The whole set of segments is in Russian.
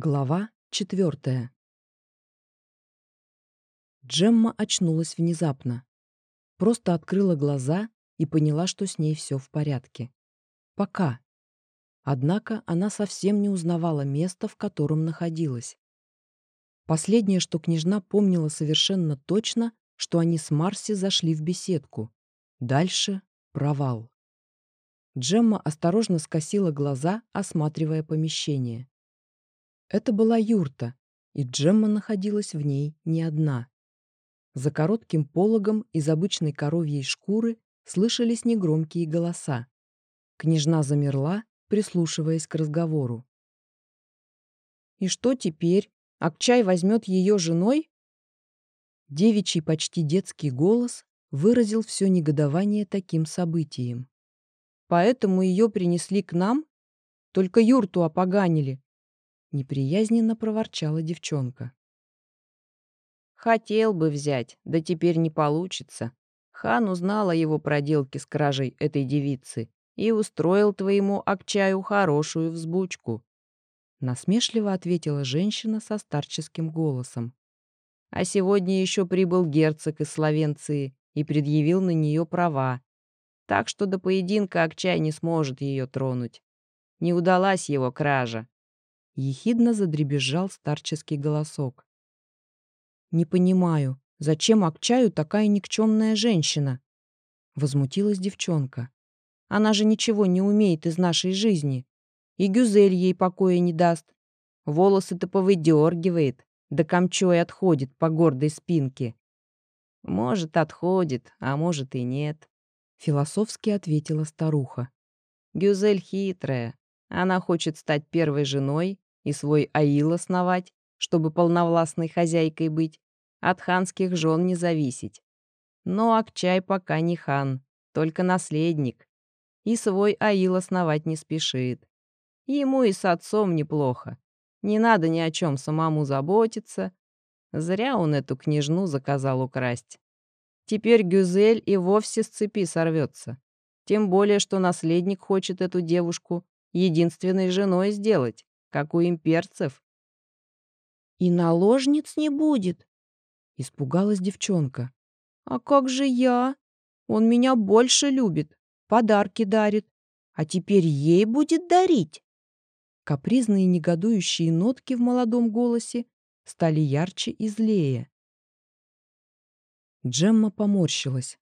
Глава четвертая. Джемма очнулась внезапно. Просто открыла глаза и поняла, что с ней все в порядке. Пока. Однако она совсем не узнавала место, в котором находилась. Последнее, что княжна помнила совершенно точно, что они с Марси зашли в беседку. Дальше — провал. Джемма осторожно скосила глаза, осматривая помещение. Это была юрта, и Джемма находилась в ней не одна. За коротким пологом из обычной коровьей шкуры слышались негромкие голоса. Княжна замерла, прислушиваясь к разговору. «И что теперь? Акчай возьмет ее женой?» Девичий почти детский голос выразил все негодование таким событием. «Поэтому ее принесли к нам? Только юрту опоганили, Неприязненно проворчала девчонка. Хотел бы взять, да теперь не получится. Хан узнал о его проделке с кражей этой девицы и устроил твоему Акчаю хорошую взбучку. Насмешливо ответила женщина со старческим голосом. А сегодня еще прибыл герцог из Словенции и предъявил на нее права. Так что до поединка Акчай не сможет ее тронуть. Не удалась его кража. Ехидно задребезжал старческий голосок. «Не понимаю, зачем Акчаю такая никчемная женщина?» Возмутилась девчонка. «Она же ничего не умеет из нашей жизни. И Гюзель ей покоя не даст. Волосы-то повыдергивает, да камчой отходит по гордой спинке». «Может, отходит, а может и нет», — философски ответила старуха. «Гюзель хитрая. Она хочет стать первой женой и свой аил основать, чтобы полновластной хозяйкой быть, от ханских жен не зависеть. Но Акчай пока не хан, только наследник, и свой аил основать не спешит. Ему и с отцом неплохо. Не надо ни о чем самому заботиться. Зря он эту княжну заказал украсть. Теперь Гюзель и вовсе с цепи сорвется. Тем более, что наследник хочет эту девушку единственной женой сделать как у имперцев. «И наложниц не будет?» — испугалась девчонка. «А как же я? Он меня больше любит, подарки дарит, а теперь ей будет дарить?» Капризные негодующие нотки в молодом голосе стали ярче и злее. Джемма поморщилась.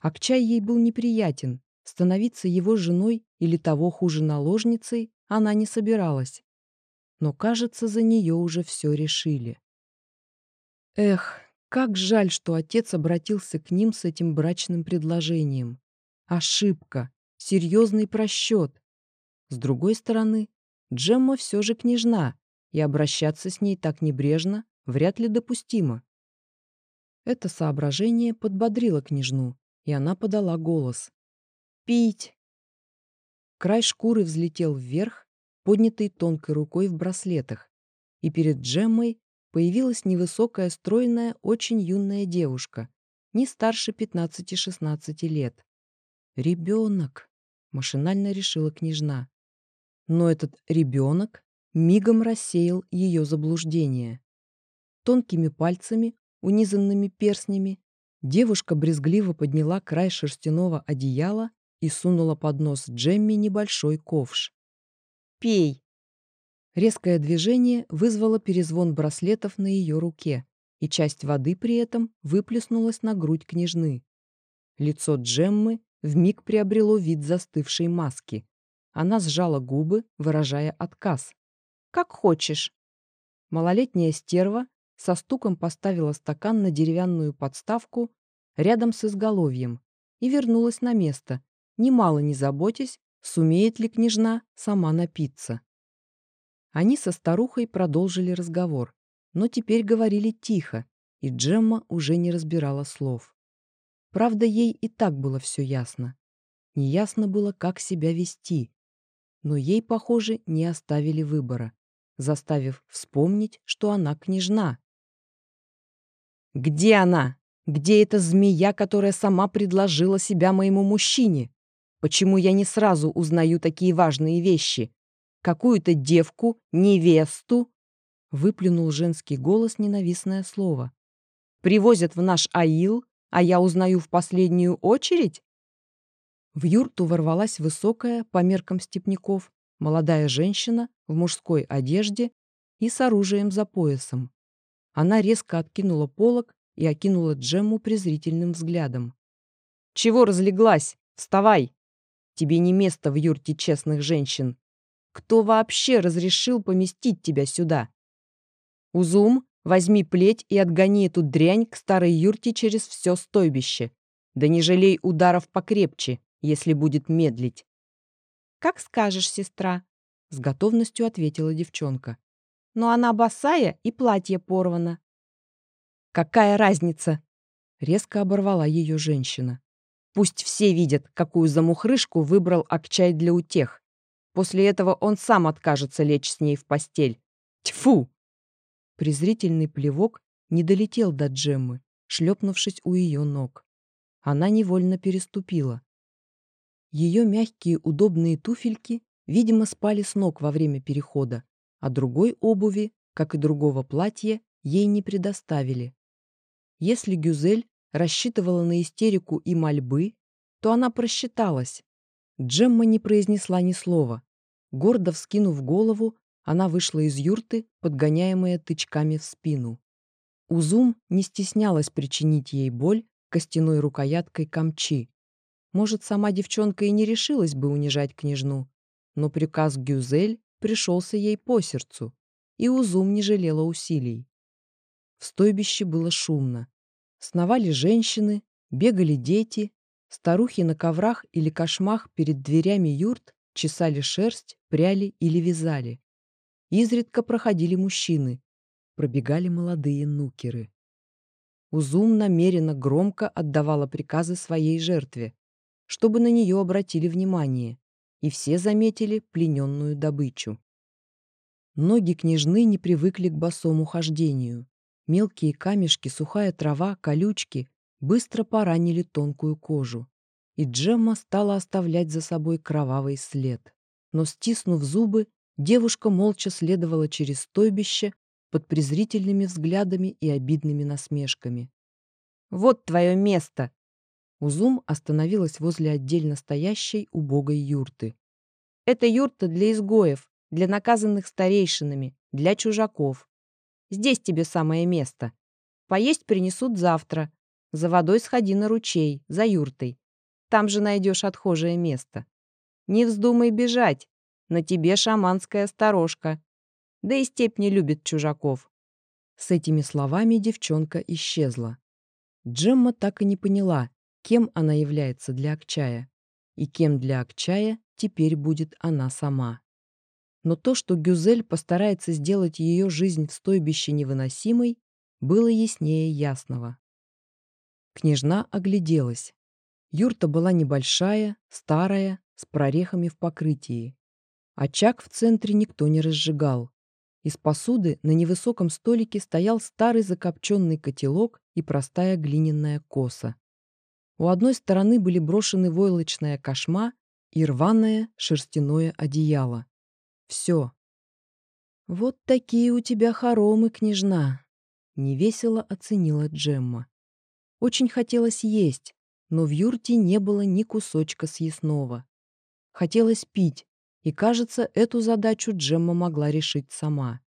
Акчай ей был неприятен, становиться его женой или того хуже наложницей она не собиралась. Но, кажется, за нее уже все решили. Эх, как жаль, что отец обратился к ним с этим брачным предложением. Ошибка, серьезный просчет. С другой стороны, Джемма все же княжна, и обращаться с ней так небрежно вряд ли допустимо. Это соображение подбодрило княжну, и она подала голос. «Пить! Край шкуры взлетел вверх, поднятый тонкой рукой в браслетах, и перед Джеммой появилась невысокая, стройная, очень юная девушка, не старше 15-16 лет. «Ребенок», — машинально решила княжна. Но этот ребенок мигом рассеял ее заблуждение. Тонкими пальцами, унизанными перстнями, девушка брезгливо подняла край шерстяного одеяла и сунула под нос Джемми небольшой ковш. «Пей!» Резкое движение вызвало перезвон браслетов на ее руке, и часть воды при этом выплеснулась на грудь княжны. Лицо Джеммы вмиг приобрело вид застывшей маски. Она сжала губы, выражая отказ. «Как хочешь». Малолетняя стерва со стуком поставила стакан на деревянную подставку рядом с изголовьем и вернулась на место, немало не заботясь, сумеет ли княжна сама напиться. Они со старухой продолжили разговор, но теперь говорили тихо, и Джемма уже не разбирала слов. Правда, ей и так было все ясно. Неясно было, как себя вести. Но ей, похоже, не оставили выбора, заставив вспомнить, что она княжна. «Где она? Где эта змея, которая сама предложила себя моему мужчине?» Почему я не сразу узнаю такие важные вещи? Какую-то девку, невесту?» Выплюнул женский голос ненавистное слово. «Привозят в наш аил, а я узнаю в последнюю очередь?» В юрту ворвалась высокая, по меркам степняков, молодая женщина в мужской одежде и с оружием за поясом. Она резко откинула полог и окинула Джемму презрительным взглядом. «Чего разлеглась? Вставай! Тебе не место в юрте честных женщин. Кто вообще разрешил поместить тебя сюда? Узум, возьми плеть и отгони эту дрянь к старой юрте через все стойбище. Да не жалей ударов покрепче, если будет медлить. «Как скажешь, сестра», — с готовностью ответила девчонка. «Но она босая и платье порвано». «Какая разница?» — резко оборвала ее женщина. «Пусть все видят, какую замухрышку выбрал Акчай для утех. После этого он сам откажется лечь с ней в постель. Тьфу!» Презрительный плевок не долетел до Джеммы, шлепнувшись у ее ног. Она невольно переступила. Ее мягкие удобные туфельки, видимо, спали с ног во время перехода, а другой обуви, как и другого платья, ей не предоставили. Если Гюзель рассчитывала на истерику и мольбы, то она просчиталась. Джемма не произнесла ни слова. Гордо вскинув голову, она вышла из юрты, подгоняемая тычками в спину. Узум не стеснялась причинить ей боль костяной рукояткой камчи, может, сама девчонка и не решилась бы унижать княжну, но приказ Гюзель пришелся ей по сердцу, и Узум не жалела усилий. В стойбище было шумно. Сновали женщины, бегали дети, старухи на коврах или кошмах перед дверями юрт чесали шерсть, пряли или вязали. Изредка проходили мужчины, пробегали молодые нукеры. Узум намеренно громко отдавала приказы своей жертве, чтобы на нее обратили внимание, и все заметили плененную добычу. Ноги княжны не привыкли к босому хождению. Мелкие камешки, сухая трава, колючки быстро поранили тонкую кожу, и Джемма стала оставлять за собой кровавый след. Но, стиснув зубы, девушка молча следовала через стойбище под презрительными взглядами и обидными насмешками. «Вот твое место!» Узум остановилась возле отдельно стоящей убогой юрты. «Это юрта для изгоев, для наказанных старейшинами, для чужаков. Здесь тебе самое место. Поесть принесут завтра. За водой сходи на ручей, за юртой. Там же найдешь отхожее место. Не вздумай бежать. На тебе шаманская сторожка. Да и степь не любит чужаков». С этими словами девчонка исчезла. Джемма так и не поняла, кем она является для Акчая и кем для Акчая теперь будет она сама. Но то, что Гюзель постарается сделать ее жизнь в стойбище невыносимой, было яснее ясного. Княжна огляделась. Юрта была небольшая, старая, с прорехами в покрытии. Очаг в центре никто не разжигал. Из посуды на невысоком столике стоял старый закопченный котелок и простая глиняная коса. У одной стороны были брошены войлочная кошма и рваное шерстяное одеяло. Все. «Вот такие у тебя хоромы, княжна!» — невесело оценила Джемма. Очень хотелось есть, но в юрте не было ни кусочка съестного. Хотелось пить, и, кажется, эту задачу Джемма могла решить сама.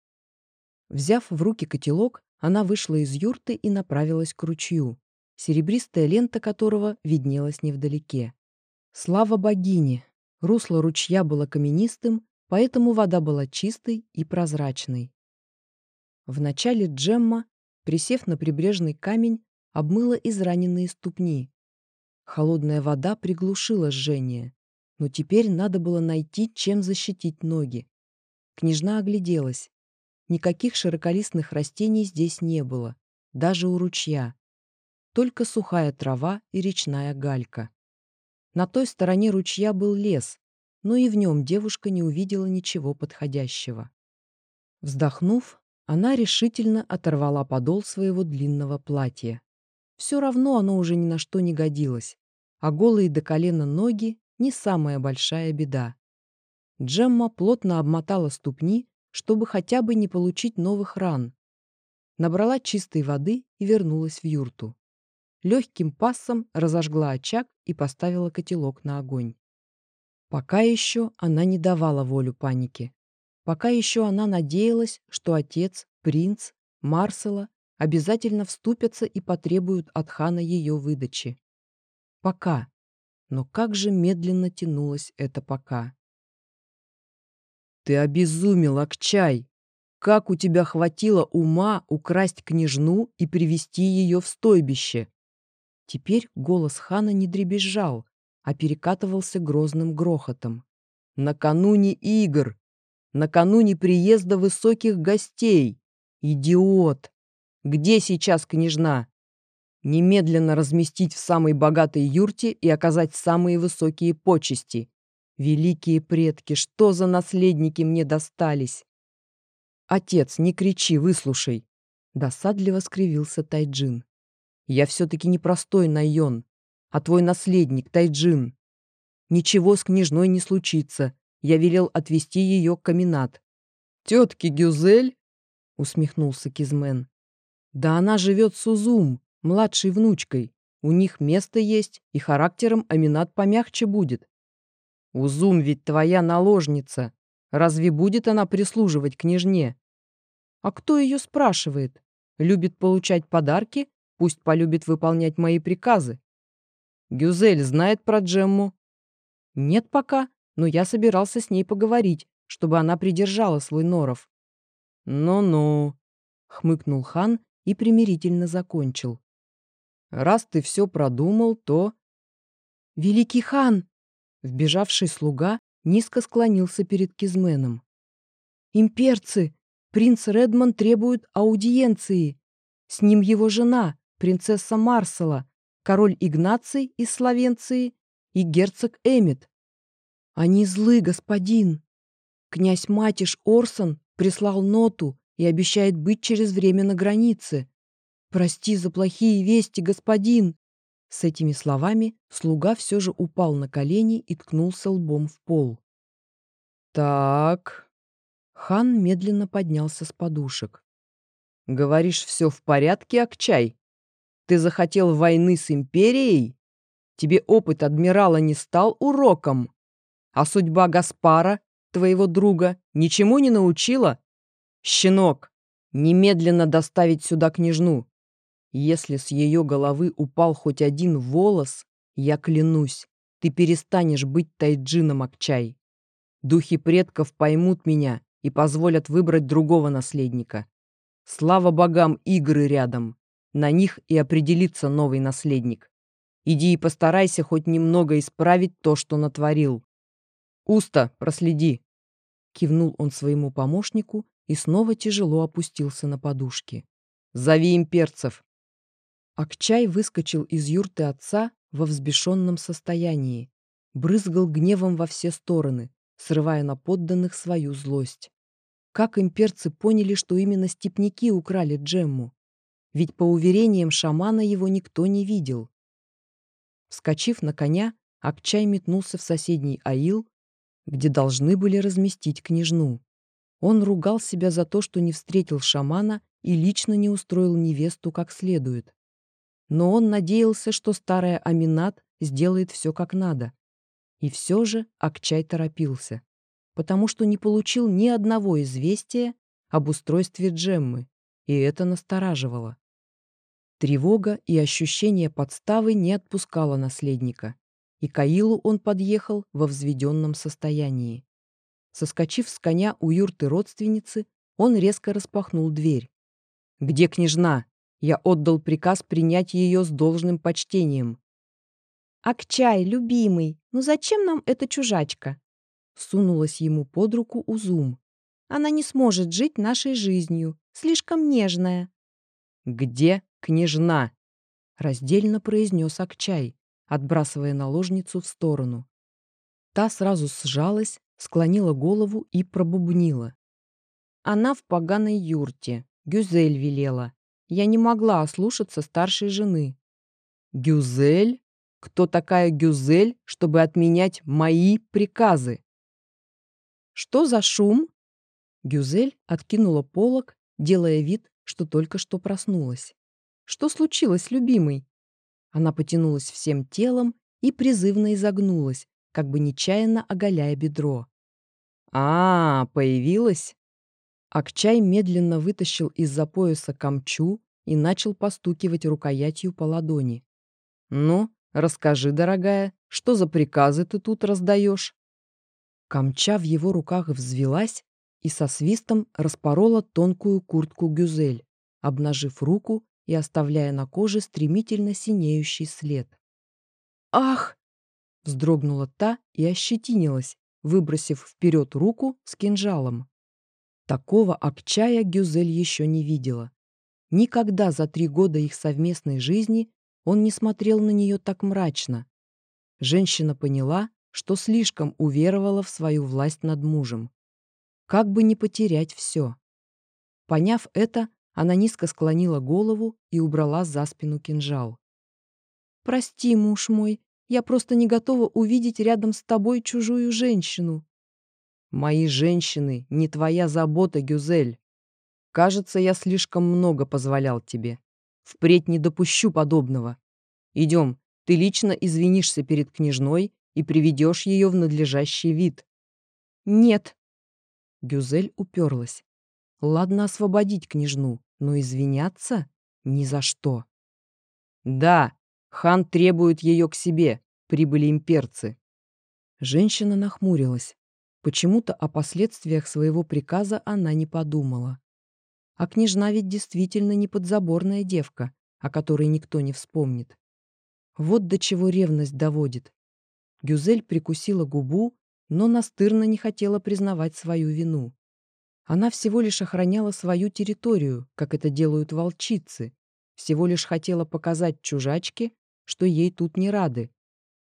Взяв в руки котелок, она вышла из юрты и направилась к ручью серебристая лента которого виднелась невдалеке. Слава богине! Русло ручья было каменистым, поэтому вода была чистой и прозрачной. Вначале Джемма, присев на прибрежный камень, обмыла израненные ступни. Холодная вода приглушила жжение, но теперь надо было найти, чем защитить ноги. Княжна огляделась. Никаких широколистных растений здесь не было, даже у ручья только сухая трава и речная галька. На той стороне ручья был лес, но и в нем девушка не увидела ничего подходящего. Вздохнув, она решительно оторвала подол своего длинного платья. Все равно оно уже ни на что не годилось, а голые до колена ноги — не самая большая беда. Джемма плотно обмотала ступни, чтобы хотя бы не получить новых ран. Набрала чистой воды и вернулась в юрту. Легким пассом разожгла очаг и поставила котелок на огонь. Пока еще она не давала волю панике. Пока еще она надеялась, что отец, принц, Марсела обязательно вступятся и потребуют от хана ее выдачи. Пока. Но как же медленно тянулось это пока. «Ты обезумел, Акчай! Как у тебя хватило ума украсть княжну и привести ее в стойбище?» Теперь голос хана не дребезжал, а перекатывался грозным грохотом. «Накануне игр! Накануне приезда высоких гостей! Идиот! Где сейчас княжна? Немедленно разместить в самой богатой юрте и оказать самые высокие почести. Великие предки, что за наследники мне достались? Отец, не кричи, выслушай. Досадливо скривился Тайджин. Я все-таки не простой Найон, а твой наследник, Тайджин. Ничего с княжной не случится. Я велел отвезти ее к каминат. Тетки Гюзель? Усмехнулся Кизмен. Да она живет с Узум, младшей внучкой. У них место есть, и характером Аминат помягче будет. Узум ведь твоя наложница. Разве будет она прислуживать княжне? А кто ее спрашивает? Любит получать подарки? Пусть полюбит выполнять мои приказы. Гюзель знает про Джемму? Нет пока, но я собирался с ней поговорить, чтобы она придержала свой норов. Ну-ну, хмыкнул хан и примирительно закончил. Раз ты все продумал, то... Великий хан! Вбежавший слуга низко склонился перед Кизменом. «Имперцы! Принц Редман требует аудиенции. С ним его жена, принцесса Марсела, король Игнаций из Словенции и герцог Эмит. Они злы, господин. Князь Матиш Орсон прислал ноту и обещает быть через время на границе. Прости за плохие вести, господин. С этими словами слуга все же упал на колени и ткнулся лбом в пол. «Так...» Хан медленно поднялся с подушек. «Говоришь, все в порядке, Акчай? Ты захотел войны с Империей? Тебе опыт адмирала не стал уроком? А судьба Гаспара, твоего друга, ничему не научила? Щенок, немедленно доставить сюда княжну. Если с ее головы упал хоть один волос, я клянусь, ты перестанешь быть тайджином Акчай. Духи предков поймут меня и позволят выбрать другого наследника. Слава богам, игры рядом. На них и определится новый наследник. Иди и постарайся хоть немного исправить то, что натворил. Уста, проследи. Кивнул он своему помощнику и снова тяжело опустился на подушки. Зови имперцев. Акчай выскочил из юрты отца во взбешенном состоянии, брызгал гневом во все стороны, срывая на подданных свою злость. Как имперцы поняли, что именно степняки украли Джемму? Ведь по уверениям шамана его никто не видел. Вскочив на коня, Акчай метнулся в соседний аил, где должны были разместить княжну. Он ругал себя за то, что не встретил шамана и лично не устроил невесту как следует но он надеялся, что старая Аминат сделает все как надо. И все же Акчай торопился, потому что не получил ни одного известия об устройстве Джеммы, и это настораживало. Тревога и ощущение подставы не отпускало наследника, и к Аилу он подъехал во взведенном состоянии. Соскочив с коня у юрты родственницы, он резко распахнул дверь. «Где княжна?» Я отдал приказ принять ее с должным почтением. «Акчай, любимый, ну зачем нам эта чужачка?» Сунулась ему под руку Узум. «Она не сможет жить нашей жизнью, слишком нежная». «Где княжна?» Раздельно произнес Акчай, отбрасывая наложницу в сторону. Та сразу сжалась, склонила голову и пробубнила. Она в поганой юрте. Гюзель велела. Я не могла ослушаться старшей жены. «Гюзель? Кто такая Гюзель, чтобы отменять мои приказы?» Что за шум?» Гюзель откинула полог, делая вид, что только что проснулась. «Что случилось, любимый?» Она потянулась всем телом и призывно изогнулась, как бы нечаянно оголяя бедро. «А, появилась?» Акчай медленно вытащил из-за пояса камчу и начал постукивать рукоятью по ладони. «Ну, расскажи, дорогая, что за приказы ты тут раздаешь?» Камча в его руках взвелась и со свистом распорола тонкую куртку Гюзель, обнажив руку и оставляя на коже стремительно синеющий след. «Ах!» — вздрогнула та и ощетинилась, выбросив вперед руку с кинжалом. Такого Акчая Гюзель еще не видела. Никогда за три года их совместной жизни он не смотрел на нее так мрачно. Женщина поняла, что слишком уверовала в свою власть над мужем. Как бы не потерять все. Поняв это, она низко склонила голову и убрала за спину кинжал. «Прости, муж мой, я просто не готова увидеть рядом с тобой чужую женщину». «Мои женщины — не твоя забота, Гюзель. Кажется, я слишком много позволял тебе. Впредь не допущу подобного. Идем, ты лично извинишься перед княжной и приведешь ее в надлежащий вид». «Нет», Гюзель уперлась. Ладно освободить княжну, но извиняться ни за что. «Да, хан требует ее к себе», — прибыли имперцы. Женщина нахмурилась. Почему-то о последствиях своего приказа она не подумала. А княжна ведь действительно не подзаборная девка, о которой никто не вспомнит. Вот до чего ревность доводит. Гюзель прикусила губу но настырно не хотела признавать свою вину. Она всего лишь охраняла свою территорию, как это делают волчицы, всего лишь хотела показать чужачке, что ей тут не рады,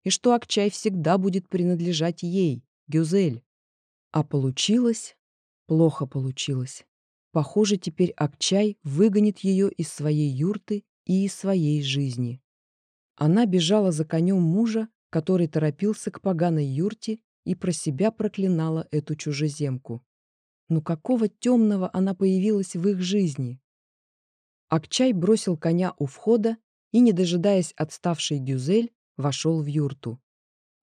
и что Акчай всегда будет принадлежать ей, Гюзель. А получилось? Плохо получилось. Похоже, теперь Акчай выгонит ее из своей юрты и из своей жизни. Она бежала за конем мужа, который торопился к поганой юрте и про себя проклинала эту чужеземку. Ну какого темного она появилась в их жизни? Акчай бросил коня у входа и, не дожидаясь отставшей Гюзель, вошел в юрту.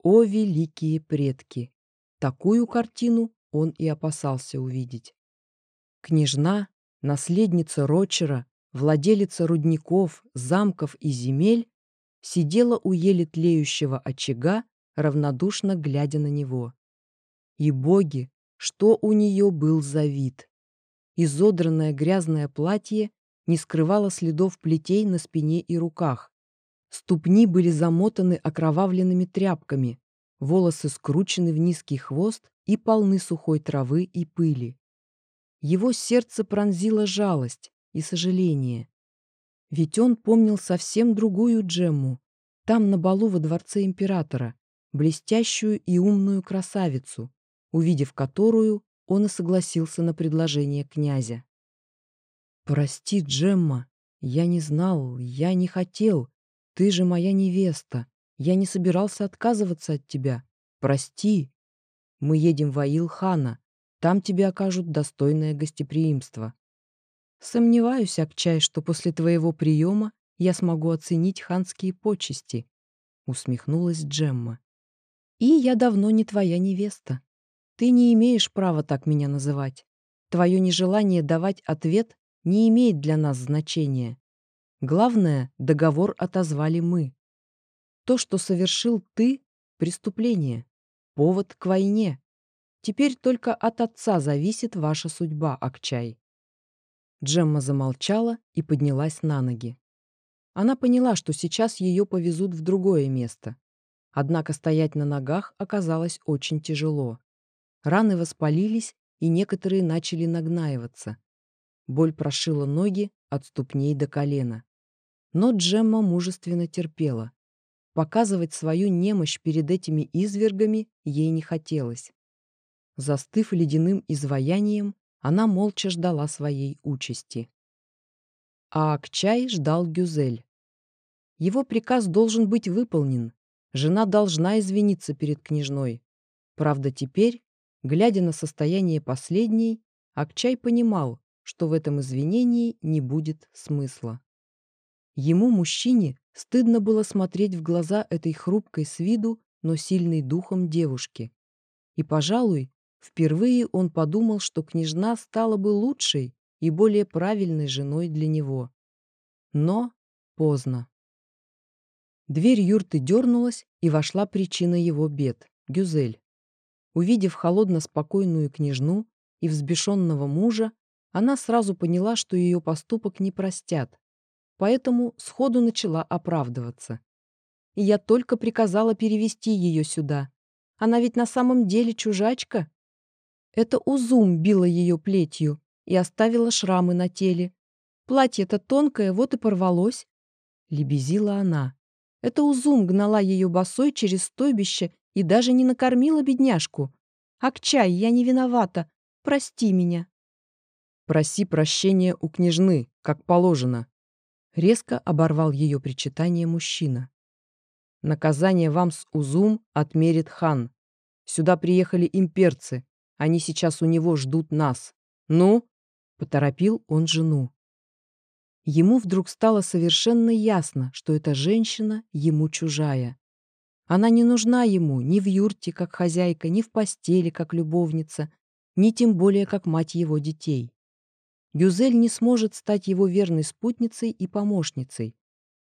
О, великие предки! Такую картину он и опасался увидеть. Княжна, наследница Рочера, владелица рудников, замков и земель, сидела у еле тлеющего очага равнодушно глядя на него. И боги, что у нее был за вид. Изодранное грязное платье не скрывало следов плетей на спине и руках. Ступни были замотаны окровавленными тряпками, волосы скручены в низкий хвост и полны сухой травы и пыли. Его сердце пронзило жалость и сожаление. Ведь он помнил совсем другую Джемму, там на балу во дворце императора, блестящую и умную красавицу, увидев которую, он и согласился на предложение князя. «Прости, Джемма, я не знал, я не хотел. Ты же моя невеста. Я не собирался отказываться от тебя. Прости. Мы едем в Аил-хана. Там тебе окажут достойное гостеприимство. Сомневаюсь, Акчай, что после твоего приема я смогу оценить ханские почести», — усмехнулась Джемма. И я давно не твоя невеста. Ты не имеешь права так меня называть. Твое нежелание давать ответ не имеет для нас значения. Главное, договор отозвали мы. То, что совершил ты — преступление, повод к войне. Теперь только от отца зависит ваша судьба, Акчай. Джемма замолчала и поднялась на ноги. Она поняла, что сейчас ее повезут в другое место. Однако стоять на ногах оказалось очень тяжело. Раны воспалились, и некоторые начали нагнаиваться. Боль прошила ноги от ступней до колена. Но Джемма мужественно терпела. Показывать свою немощь перед этими извергами ей не хотелось. Застыв ледяным изваянием, она молча ждала своей участи. А Акчай ждал Гюзель. Его приказ должен быть выполнен, Жена должна извиниться перед княжной. Правда, теперь Глядя на состояние последней, Акчай понимал, что в этом извинении не будет смысла. Ему, мужчине, стыдно было смотреть в глаза этой хрупкой с виду, но сильной духом девушки. И, пожалуй, впервые он подумал, что княжна стала бы лучшей и более правильной женой для него. Но поздно. Дверь юрты дернулась, и вошла причина его бед — Гюзель. Увидев холодно-спокойную княжну и взбешенного мужа, она сразу поняла, что ее поступок не простят, поэтому сходу начала оправдываться. Я только приказала перевести ее сюда. Она ведь на самом деле чужачка. Это Узум била ее плетью и оставила шрамы на теле. Платье-то тонкое, вот и порвалось. Лебезила она. Это Узум гнала ее босой через стойбище и даже не накормила бедняжку. Акчай, я не виновата. Прости меня. Проси прощения у княжны, как положено. Резко оборвал ее причитание мужчина. Наказание вам с Узум отмерит хан. Сюда приехали имперцы. Они сейчас у него ждут нас. Ну? Поторопил он жену. Ему вдруг стало совершенно ясно, что эта женщина ему чужая. Она не нужна ему ни в юрте, как хозяйка, ни в постели, как любовница, ни тем более, как мать его детей. Гюзель не сможет стать его верной спутницей и помощницей.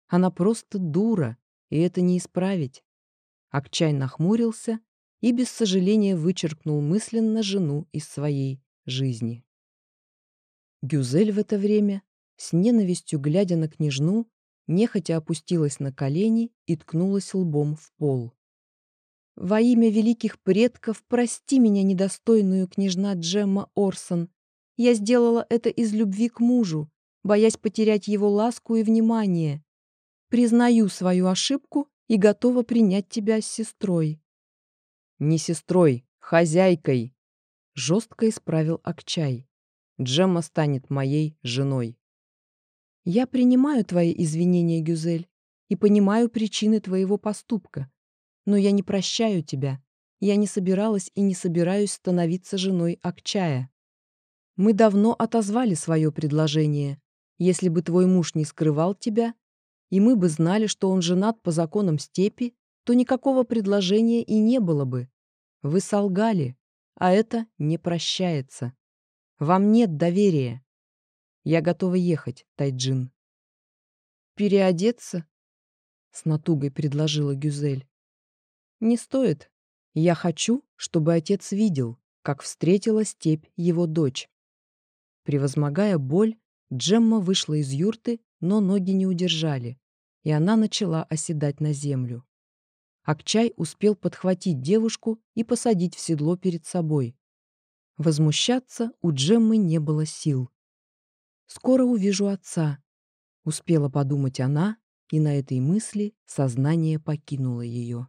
Она просто дура, и это не исправить. Акчай нахмурился и без сожаления вычеркнул мысленно жену из своей жизни. Гюзель в это время с ненавистью глядя на княжну, нехотя опустилась на колени и ткнулась лбом в пол. «Во имя великих предков прости меня, недостойную княжна Джемма Орсон. Я сделала это из любви к мужу, боясь потерять его ласку и внимание. Признаю свою ошибку и готова принять тебя с сестрой». «Не сестрой, хозяйкой!» — жестко исправил Акчай. «Джемма станет моей женой». Я принимаю твои извинения, Гюзель, и понимаю причины твоего поступка. Но я не прощаю тебя. Я не собиралась и не собираюсь становиться женой Акчая. Мы давно отозвали свое предложение. Если бы твой муж не скрывал тебя, и мы бы знали, что он женат по законам степи, то никакого предложения и не было бы. Вы солгали, а это не прощается. Вам нет доверия. Я готова ехать, Тайджин. Переодеться? С натугой предложила Гюзель. Не стоит. Я хочу, чтобы отец видел, как встретила степь его дочь. Превозмогая боль, Джемма вышла из юрты, но ноги не удержали, и она начала оседать на землю. Акчай успел подхватить девушку и посадить в седло перед собой. Возмущаться у Джеммы не было сил. Скоро увижу отца. Успела подумать она, и на этой мысли сознание покинуло ее.